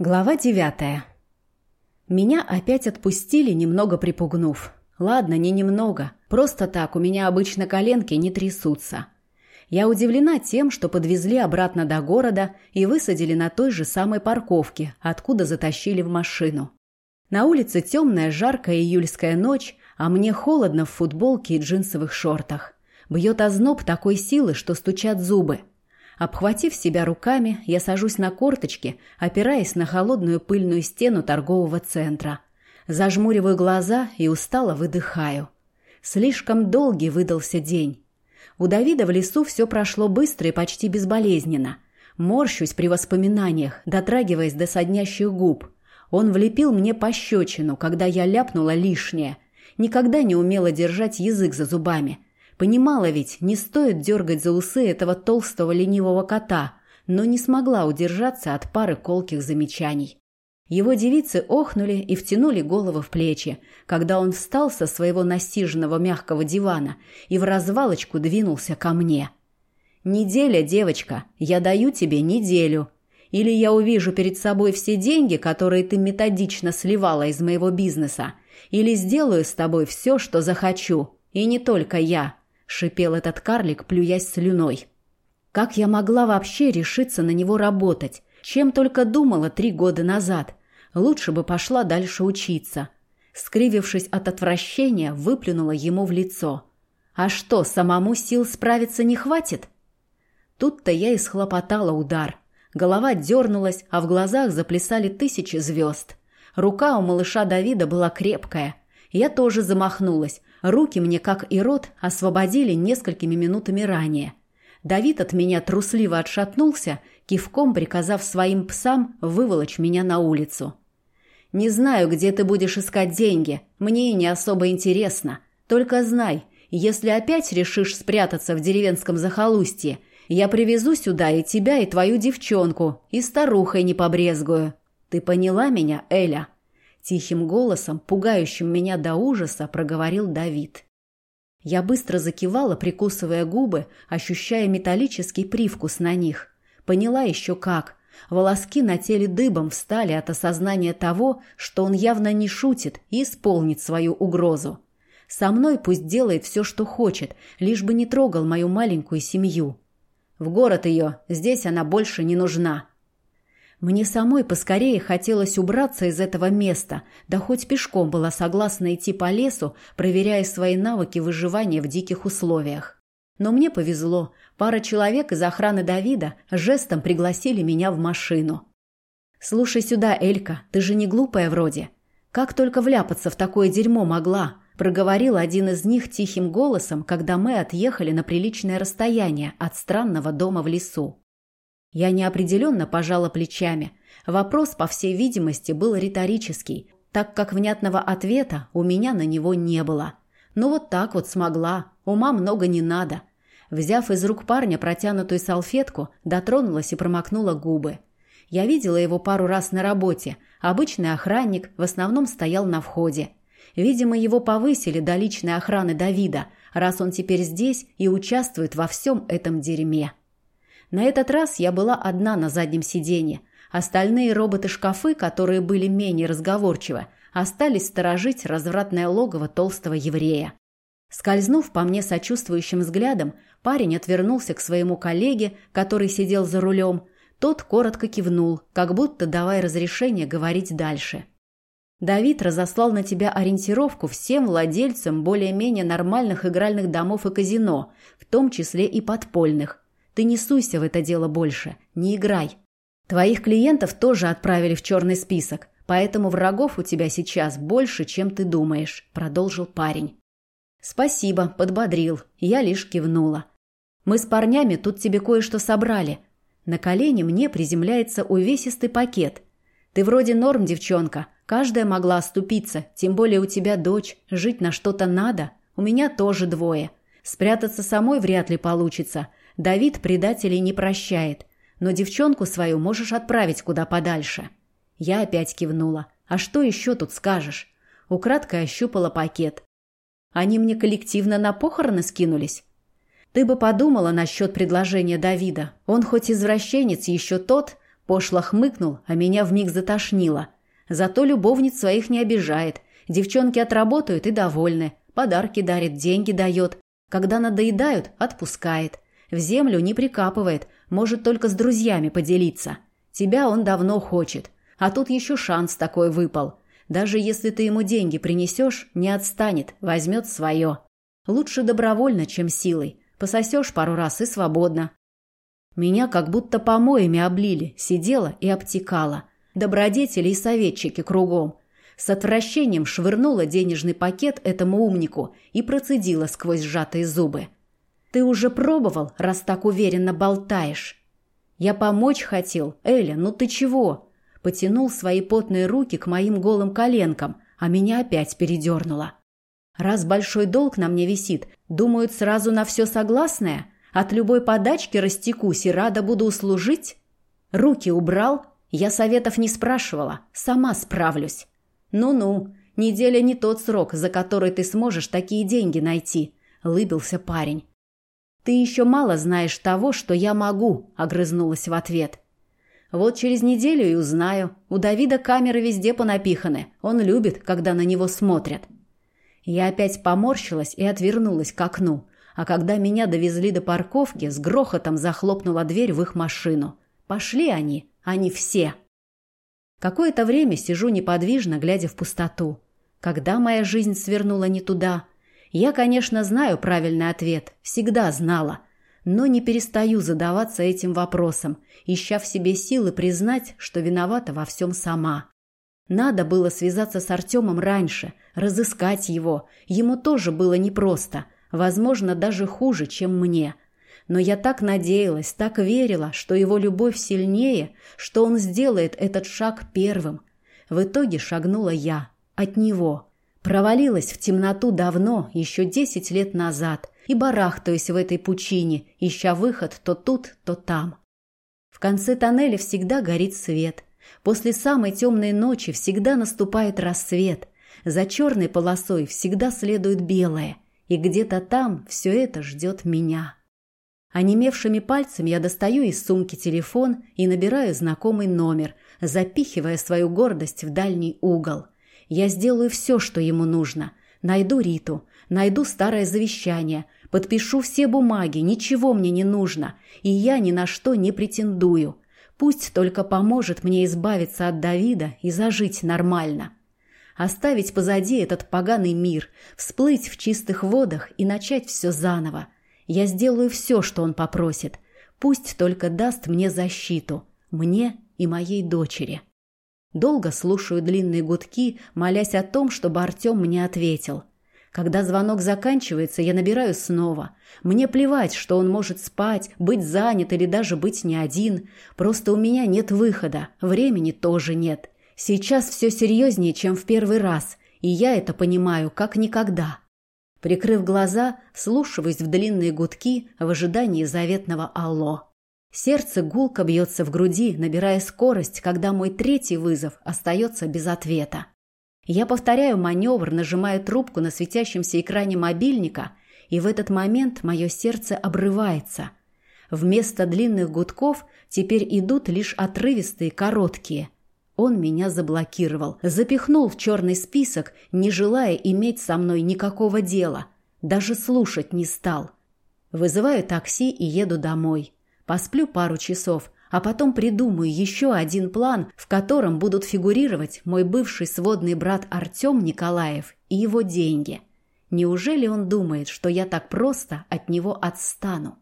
Глава девятая. Меня опять отпустили, немного припугнув. Ладно, не немного. Просто так, у меня обычно коленки не трясутся. Я удивлена тем, что подвезли обратно до города и высадили на той же самой парковке, откуда затащили в машину. На улице темная, жаркая июльская ночь, а мне холодно в футболке и джинсовых шортах. Бьет озноб такой силы, что стучат зубы – Обхватив себя руками, я сажусь на корточки, опираясь на холодную пыльную стену торгового центра. Зажмуриваю глаза и устало выдыхаю. Слишком долгий выдался день. У Давида в лесу все прошло быстро и почти безболезненно. Морщусь при воспоминаниях, дотрагиваясь до соднящих губ. Он влепил мне пощечину, когда я ляпнула лишнее. Никогда не умела держать язык за зубами – Понимала ведь, не стоит дергать за усы этого толстого ленивого кота, но не смогла удержаться от пары колких замечаний. Его девицы охнули и втянули голову в плечи, когда он встал со своего насиженного мягкого дивана и в развалочку двинулся ко мне. «Неделя, девочка, я даю тебе неделю. Или я увижу перед собой все деньги, которые ты методично сливала из моего бизнеса, или сделаю с тобой все, что захочу. И не только я шипел этот карлик, плюясь слюной. Как я могла вообще решиться на него работать? Чем только думала три года назад. Лучше бы пошла дальше учиться. Скривившись от отвращения, выплюнула ему в лицо. А что, самому сил справиться не хватит? Тут-то я и схлопотала удар. Голова дернулась, а в глазах заплясали тысячи звезд. Рука у малыша Давида была крепкая. Я тоже замахнулась, Руки мне, как и рот, освободили несколькими минутами ранее. Давид от меня трусливо отшатнулся, кивком приказав своим псам выволочь меня на улицу. «Не знаю, где ты будешь искать деньги. Мне и не особо интересно. Только знай, если опять решишь спрятаться в деревенском захолустье, я привезу сюда и тебя, и твою девчонку, и старухой не побрезгую. Ты поняла меня, Эля?» Тихим голосом, пугающим меня до ужаса, проговорил Давид. Я быстро закивала, прикусывая губы, ощущая металлический привкус на них. Поняла еще как. Волоски на теле дыбом встали от осознания того, что он явно не шутит и исполнит свою угрозу. Со мной пусть делает все, что хочет, лишь бы не трогал мою маленькую семью. В город ее, здесь она больше не нужна. Мне самой поскорее хотелось убраться из этого места, да хоть пешком была согласна идти по лесу, проверяя свои навыки выживания в диких условиях. Но мне повезло. Пара человек из охраны Давида жестом пригласили меня в машину. «Слушай сюда, Элька, ты же не глупая вроде. Как только вляпаться в такое дерьмо могла?» проговорил один из них тихим голосом, когда мы отъехали на приличное расстояние от странного дома в лесу. Я неопределенно пожала плечами. Вопрос, по всей видимости, был риторический, так как внятного ответа у меня на него не было. Ну вот так вот смогла, ума много не надо. Взяв из рук парня протянутую салфетку, дотронулась и промокнула губы. Я видела его пару раз на работе. Обычный охранник в основном стоял на входе. Видимо, его повысили до личной охраны Давида, раз он теперь здесь и участвует во всем этом дерьме. На этот раз я была одна на заднем сиденье. Остальные роботы-шкафы, которые были менее разговорчивы, остались сторожить развратное логово толстого еврея. Скользнув по мне сочувствующим взглядом, парень отвернулся к своему коллеге, который сидел за рулем. Тот коротко кивнул, как будто давая разрешение говорить дальше. Давид разослал на тебя ориентировку всем владельцам более-менее нормальных игральных домов и казино, в том числе и подпольных. Ты не суйся в это дело больше, не играй. Твоих клиентов тоже отправили в черный список, поэтому врагов у тебя сейчас больше, чем ты думаешь», – продолжил парень. «Спасибо», – подбодрил. Я лишь кивнула. «Мы с парнями тут тебе кое-что собрали». На колени мне приземляется увесистый пакет. «Ты вроде норм, девчонка. Каждая могла оступиться, тем более у тебя дочь. Жить на что-то надо. У меня тоже двое. Спрятаться самой вряд ли получится. Давид предателей не прощает, но девчонку свою можешь отправить куда подальше. Я опять кивнула. А что еще тут скажешь? Украдкой ощупала пакет. Они мне коллективно на похороны скинулись? Ты бы подумала насчет предложения Давида. Он хоть извращенец еще тот, Пошло хмыкнул, а меня вмиг затошнило. Зато любовниц своих не обижает. Девчонки отработают и довольны. Подарки дарит, деньги дает. Когда надоедают, отпускает. В землю не прикапывает, может только с друзьями поделиться. Тебя он давно хочет. А тут еще шанс такой выпал. Даже если ты ему деньги принесешь, не отстанет, возьмет свое. Лучше добровольно, чем силой. Пососешь пару раз и свободно. Меня как будто помоями облили, сидела и обтекала. Добродетели и советчики кругом. С отвращением швырнула денежный пакет этому умнику и процедила сквозь сжатые зубы. «Ты уже пробовал, раз так уверенно болтаешь?» «Я помочь хотел. Эля, ну ты чего?» Потянул свои потные руки к моим голым коленкам, а меня опять передернуло. «Раз большой долг на мне висит, думают сразу на все согласное? От любой подачки растекусь и рада буду услужить?» Руки убрал, я советов не спрашивала, сама справлюсь. «Ну-ну, неделя не тот срок, за который ты сможешь такие деньги найти», — лыбился парень. «Ты еще мало знаешь того, что я могу», — огрызнулась в ответ. «Вот через неделю и узнаю. У Давида камеры везде понапиханы. Он любит, когда на него смотрят». Я опять поморщилась и отвернулась к окну, а когда меня довезли до парковки, с грохотом захлопнула дверь в их машину. Пошли они, они все. Какое-то время сижу неподвижно, глядя в пустоту. Когда моя жизнь свернула не туда? Я, конечно, знаю правильный ответ, всегда знала, но не перестаю задаваться этим вопросом, ища в себе силы признать, что виновата во всем сама. Надо было связаться с Артемом раньше, разыскать его. Ему тоже было непросто, возможно, даже хуже, чем мне. Но я так надеялась, так верила, что его любовь сильнее, что он сделает этот шаг первым. В итоге шагнула я. От него. Провалилась в темноту давно, еще десять лет назад, и барахтаюсь в этой пучине, ища выход то тут, то там. В конце тоннеля всегда горит свет. После самой темной ночи всегда наступает рассвет. За черной полосой всегда следует белое. И где-то там все это ждет меня. Онемевшими пальцами я достаю из сумки телефон и набираю знакомый номер, запихивая свою гордость в дальний угол. Я сделаю все, что ему нужно. Найду Риту, найду старое завещание, подпишу все бумаги, ничего мне не нужно, и я ни на что не претендую. Пусть только поможет мне избавиться от Давида и зажить нормально. Оставить позади этот поганый мир, всплыть в чистых водах и начать все заново – я сделаю все, что он попросит. Пусть только даст мне защиту. Мне и моей дочери. Долго слушаю длинные гудки, молясь о том, чтобы Артем мне ответил. Когда звонок заканчивается, я набираю снова. Мне плевать, что он может спать, быть занят или даже быть не один. Просто у меня нет выхода, времени тоже нет. Сейчас все серьезнее, чем в первый раз, и я это понимаю как никогда. Прикрыв глаза, слушаюсь в длинные гудки в ожидании заветного «Алло». Сердце гулко бьется в груди, набирая скорость, когда мой третий вызов остается без ответа. Я повторяю маневр, нажимаю трубку на светящемся экране мобильника, и в этот момент мое сердце обрывается. Вместо длинных гудков теперь идут лишь отрывистые, короткие – он меня заблокировал, запихнул в черный список, не желая иметь со мной никакого дела. Даже слушать не стал. Вызываю такси и еду домой. Посплю пару часов, а потом придумаю еще один план, в котором будут фигурировать мой бывший сводный брат Артем Николаев и его деньги. Неужели он думает, что я так просто от него отстану?